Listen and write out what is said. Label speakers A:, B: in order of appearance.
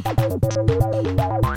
A: Bye.